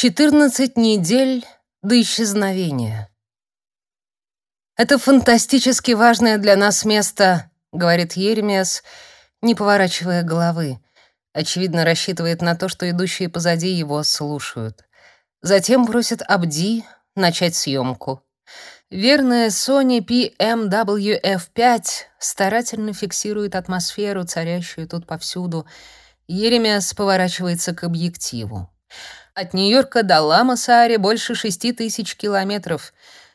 14 недель до исчезновения. «Это фантастически важное для нас место», — говорит Еремиас, не поворачивая головы. Очевидно, рассчитывает на то, что идущие позади его слушают. Затем просит Абди начать съемку. Верная Sony PMWF5 старательно фиксирует атмосферу, царящую тут повсюду. Еремиас поворачивается к объективу. От Нью-Йорка до Ламасааре больше шести тысяч километров.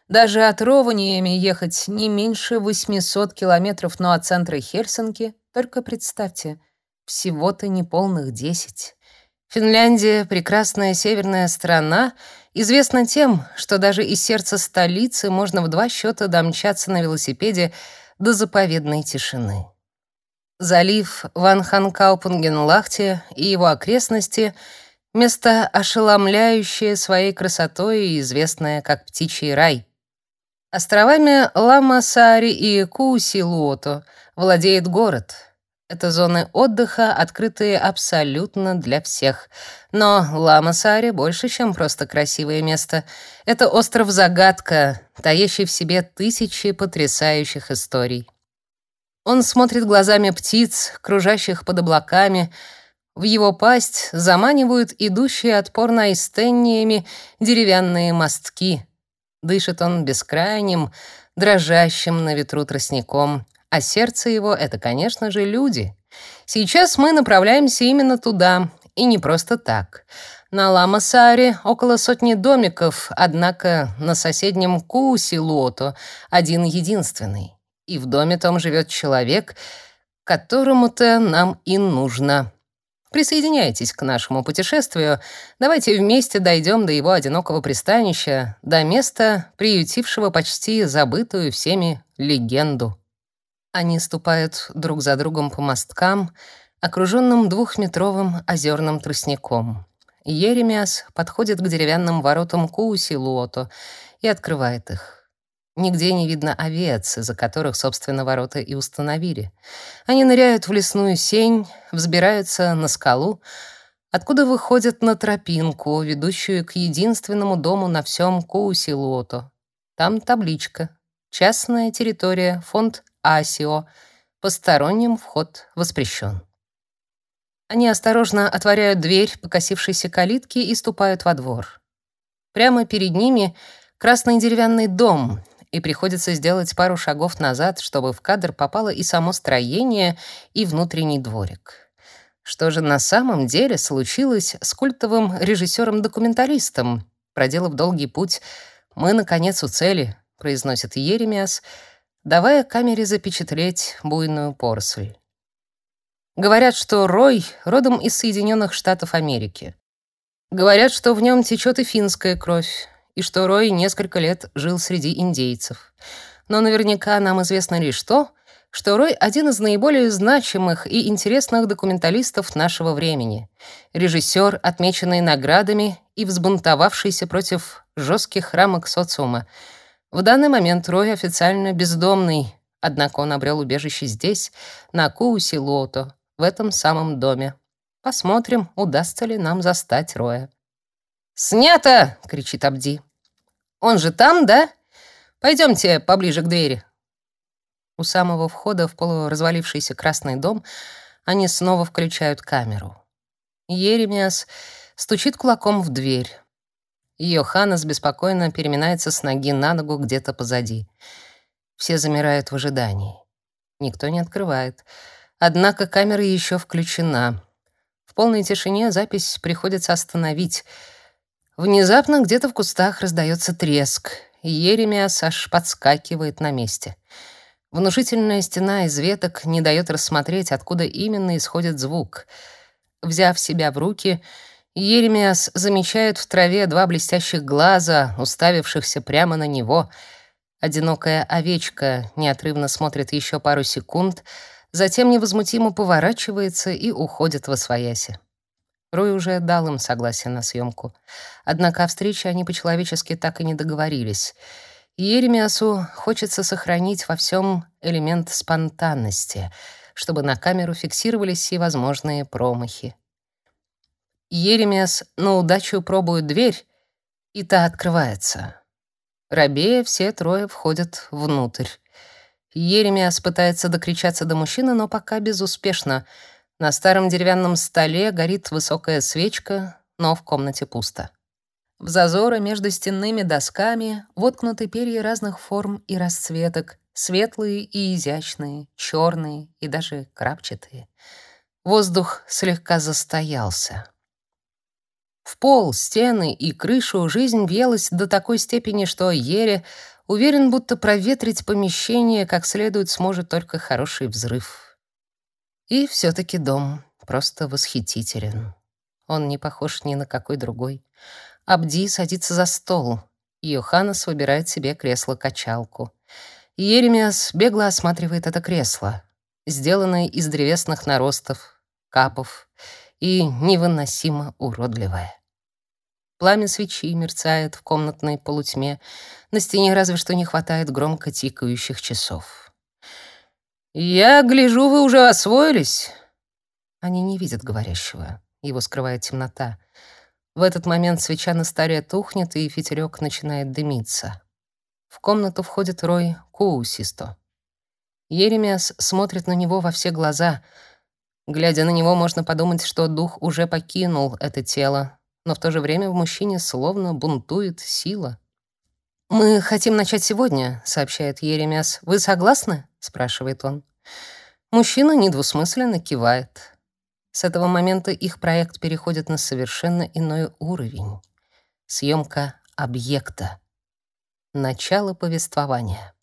Даже от Рованиями ехать не меньше 800 километров, но от центра Хельсинки, только представьте, всего-то неполных 10. Финляндия, прекрасная северная страна, известна тем, что даже из сердца столицы можно в два счета домчаться на велосипеде до заповедной тишины. Залив Ван Ханкаупунген-Лахте и его окрестности — Место ошеломляющее своей красотой и известное как Птичий рай. Островами Лама-Саари и Куси-Луото владеет город. Это зоны отдыха, открытые абсолютно для всех. Но Лама-Саари больше, чем просто красивое место. Это остров-загадка, таящий в себе тысячи потрясающих историй. Он смотрит глазами птиц, кружащих под облаками, в его пасть заманивают идущие отпорно истенниями деревянные мостки. Дышит он бескрайним, дрожащим на ветру тростником, а сердце его — это, конечно же, люди. Сейчас мы направляемся именно туда, и не просто так. На Ламасаре около сотни домиков, однако на соседнем Куси-Лото один единственный. И в доме том живет человек, которому-то нам и нужно. Присоединяйтесь к нашему путешествию. Давайте вместе дойдем до его одинокого пристанища, до места, приютившего почти забытую всеми легенду. Они ступают друг за другом по мосткам, окруженным двухметровым озерным тростником. Еремиас подходит к деревянным воротам Куусилуото и открывает их. Нигде не видно овец, из-за которых, собственно, ворота и установили. Они ныряют в лесную сень, взбираются на скалу, откуда выходят на тропинку, ведущую к единственному дому на всем Куусилуото. Там табличка «Частная территория, фонд Асио. Посторонним вход воспрещен». Они осторожно отворяют дверь покосившейся калитки и ступают во двор. Прямо перед ними красный деревянный дом, и приходится сделать пару шагов назад, чтобы в кадр попало и само строение, и внутренний дворик. Что же на самом деле случилось с культовым режиссером-документалистом? Проделав долгий путь, мы, наконец, у цели, произносит Еремиас, давая камере запечатлеть буйную поросль. Говорят, что Рой родом из Соединенных Штатов Америки. Говорят, что в нем течет и финская кровь и что Рой несколько лет жил среди индейцев. Но наверняка нам известно лишь то, что Рой — один из наиболее значимых и интересных документалистов нашего времени, режиссер, отмеченный наградами и взбунтовавшийся против жестких рамок социума. В данный момент Рой официально бездомный, однако он обрел убежище здесь, на Кууси-Лото, в этом самом доме. Посмотрим, удастся ли нам застать Роя. «Снято!» — кричит Абди. «Он же там, да? Пойдемте поближе к двери». У самого входа в полуразвалившийся красный дом они снова включают камеру. Еремиас стучит кулаком в дверь. Йоханнес беспокойно переминается с ноги на ногу где-то позади. Все замирают в ожидании. Никто не открывает. Однако камера еще включена. В полной тишине запись приходится остановить — Внезапно где-то в кустах раздается треск, и Еремиас аж подскакивает на месте. Внушительная стена из веток не дает рассмотреть, откуда именно исходит звук. Взяв себя в руки, Еремиас замечает в траве два блестящих глаза, уставившихся прямо на него. Одинокая овечка неотрывно смотрит еще пару секунд, затем невозмутимо поворачивается и уходит во свояси. Рой уже дал им согласие на съемку. Однако о встрече они по-человечески так и не договорились. Еремиасу хочется сохранить во всем элемент спонтанности, чтобы на камеру фиксировались всевозможные промахи. Еремес на удачу пробует дверь, и та открывается. Рабея все трое входят внутрь. Еремиас пытается докричаться до мужчины, но пока безуспешно. На старом деревянном столе горит высокая свечка, но в комнате пусто. В зазоры между стенными досками воткнуты перья разных форм и расцветок, светлые и изящные, черные и даже крапчатые. Воздух слегка застоялся. В пол, стены и крышу жизнь въелась до такой степени, что Ере уверен, будто проветрить помещение как следует сможет только хороший взрыв. И все таки дом просто восхитителен. Он не похож ни на какой другой. Абди садится за стол. Йоханнес выбирает себе кресло-качалку. Еремиас бегло осматривает это кресло, сделанное из древесных наростов, капов и невыносимо уродливое. Пламя свечи мерцает в комнатной полутьме. На стене разве что не хватает громко тикающих часов. «Я гляжу, вы уже освоились?» Они не видят говорящего. Его скрывает темнота. В этот момент свеча на столе тухнет, и фитилек начинает дымиться. В комнату входит Рой Куусисто. Еремиас смотрит на него во все глаза. Глядя на него, можно подумать, что дух уже покинул это тело, но в то же время в мужчине словно бунтует сила. «Мы хотим начать сегодня», — сообщает Еремиас. «Вы согласны?» — спрашивает он. Мужчина недвусмысленно кивает. С этого момента их проект переходит на совершенно иной уровень. Съемка объекта. Начало повествования.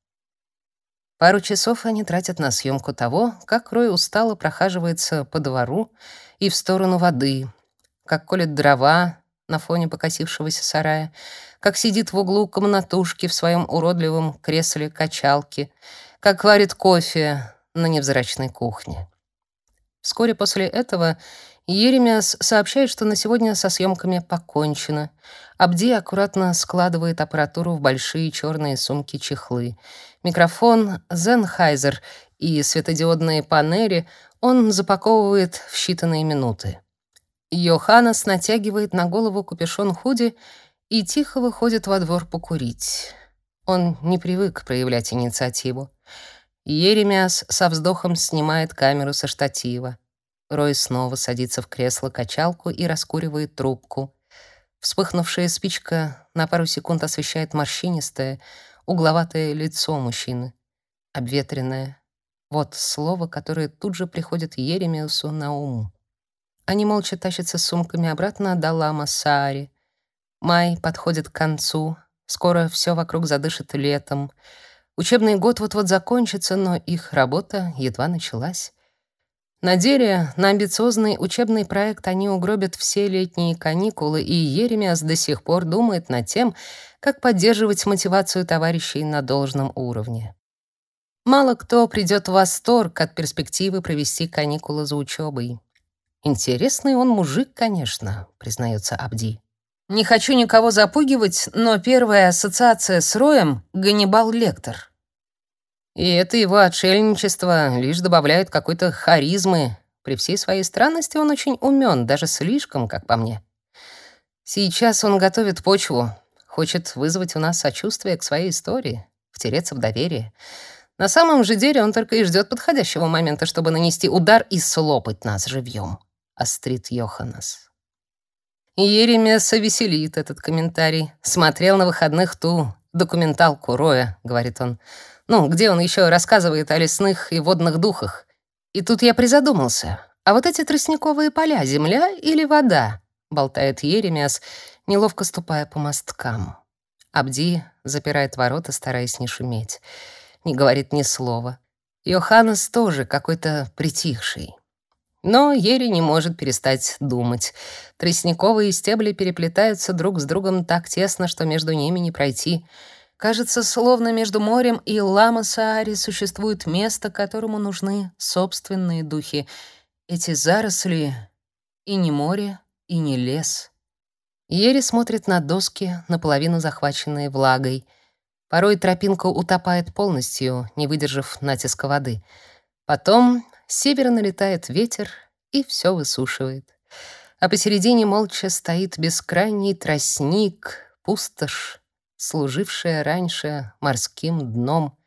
Пару часов они тратят на съемку того, как Рой устало прохаживается по двору и в сторону воды, как колет дрова на фоне покосившегося сарая, как сидит в углу комнатушки в своем уродливом кресле качалки, как варит кофе на невзрачной кухне. Вскоре после этого Еремиас сообщает, что на сегодня со съемками покончено. Абди аккуратно складывает аппаратуру в большие черные сумки-чехлы. Микрофон Sennheiser и светодиодные панели он запаковывает в считанные минуты. Йоханнес натягивает на голову капюшон худи и тихо выходит во двор покурить. Он не привык проявлять инициативу. Еремиас со вздохом снимает камеру со штатива. Рой снова садится в кресло-качалку и раскуривает трубку. Вспыхнувшая спичка на пару секунд освещает морщинистое, угловатое лицо мужчины. Обветренное. Вот слово, которое тут же приходит Еремиусу на ум. Они молча тащатся сумками обратно до Лама-Саари. Май подходит к концу. Скоро все вокруг задышит летом. Учебный год вот-вот закончится, но их работа едва началась. На деле, на амбициозный учебный проект они угробят все летние каникулы, и Еремиас до сих пор думает над тем, как поддерживать мотивацию товарищей на должном уровне. Мало кто придет в восторг от перспективы провести каникулы за учебой. Интересный он мужик, конечно, признается Абди. Не хочу никого запугивать, но первая ассоциация с Роем — Ганнибал Лектор. И это его отшельничество лишь добавляет какой-то харизмы. При всей своей странности он очень умен, даже слишком, как по мне. Сейчас он готовит почву, хочет вызвать у нас сочувствие к своей истории, втереться в доверие. На самом же деле он только и ждет подходящего момента, чтобы нанести удар и слопать нас живьем. Астрид Йоханнес. Еремеса веселит этот комментарий. Смотрел на выходных ту документалку Роя, говорит он. Ну, где он еще рассказывает о лесных и водных духах. И тут я призадумался. А вот эти тростниковые поля — земля или вода? Болтает Еремиас, неловко ступая по мосткам. Абди запирает ворота, стараясь не шуметь. Не говорит ни слова. Йоханнес тоже какой-то притихший. Но Ери не может перестать думать. Тростниковые стебли переплетаются друг с другом так тесно, что между ними не пройти — Кажется, словно между морем и Лама-Саари существует место, которому нужны собственные духи. Эти заросли и не море, и не лес. Ери смотрит на доски, наполовину захваченные влагой. Порой тропинка утопает полностью, не выдержав натиска воды. Потом с севера налетает ветер и все высушивает. а посередине молча стоит бескрайний тростник, пустошь, служившая раньше морским дном,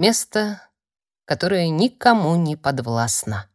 место, которое никому не подвластно.